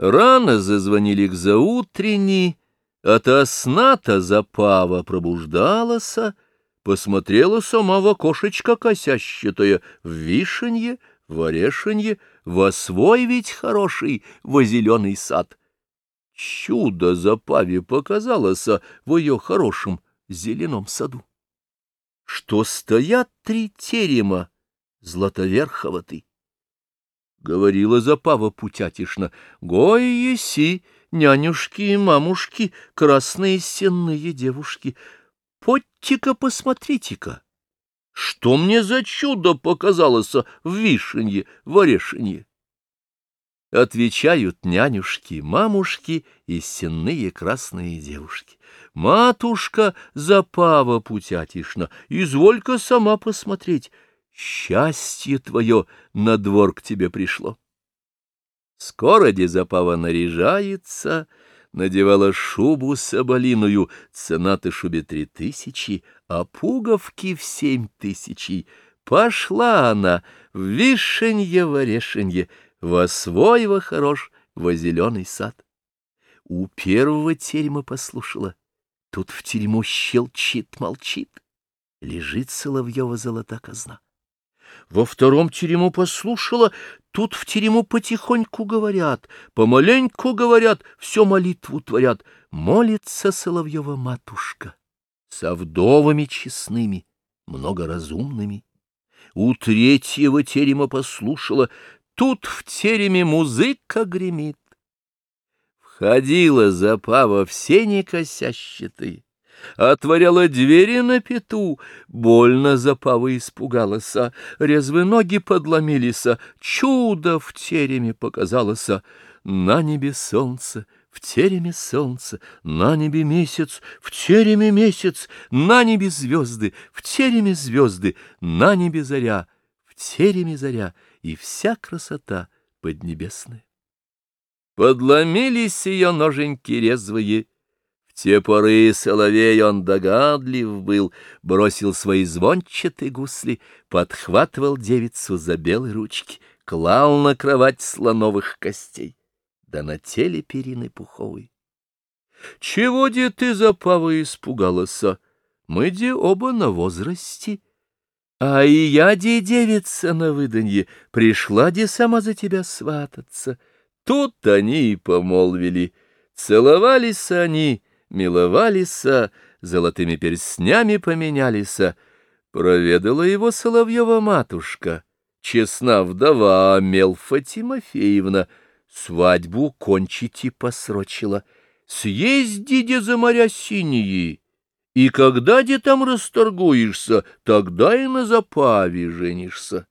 Рано зазвонили к заутренней, от сна-то запава пробуждалась, посмотрела сама в окошечко косящатое, в вишенье, в орешенье, во свой ведь хороший, во зеленый сад. Чудо запаве показалось в ее хорошем зеленом саду. Что стоят три терема златоверховаты. Говорила Запава путятишно, «Гой еси, нянюшки и мамушки, красные сенные девушки, подьте-ка посмотрите-ка, что мне за чудо показалось в вишенье, в орешенье?» Отвечают нянюшки, мамушки и сенные красные девушки. «Матушка Запава путятишна, изволь-ка сама посмотреть» счастье твое на двор к тебе пришло. Скоро Дезапава наряжается, надевала шубу соболиную, цена-то шубе три тысячи, а пуговки в семь тысячей. Пошла она в вишенье в орешенье, во свой во хорош, во зеленый сад. У первого терема послушала, тут в тюрьму щелчит, молчит, лежит Соловьева золота казна. Во втором терему послушала, тут в терему потихоньку говорят, помаленьку говорят, все молитву творят. Молится Соловьева матушка со вдовами честными, многоразумными. У третьего терема послушала, тут в тереме музыка гремит. Входила запава все некосящатые отворяла двери на пету, больно запава испугалась, резвые ноги подломились, чудо в тереме показалось, на небе солнце, в тереме солнце, на небе месяц, в тереме месяц, на небе звезды, в тереме звезды, на небе заря, в тереме заря, и вся красота поднебесная. Подломились ее ноженьки резвые, те поры соловей он догадлив был, бросил свои звончатые гусли, подхватывал девицу за белые ручки, клал на кровать слоновых костей, да на теле перины пуховой. Чего, де ты за пава испугалась? Мы де оба на возрасте. А и я, де девица на выданье, пришла де сама за тебя свататься. Тут они и помолвили. Целовались они, миловались, золотыми перстнями поменялись. Проведала его Соловьева матушка, честна вдова Мелфа Тимофеевна, свадьбу кончить и посрочила. Съезди, за моря синие, и когда де там расторгуешься, тогда и на запаве женишься.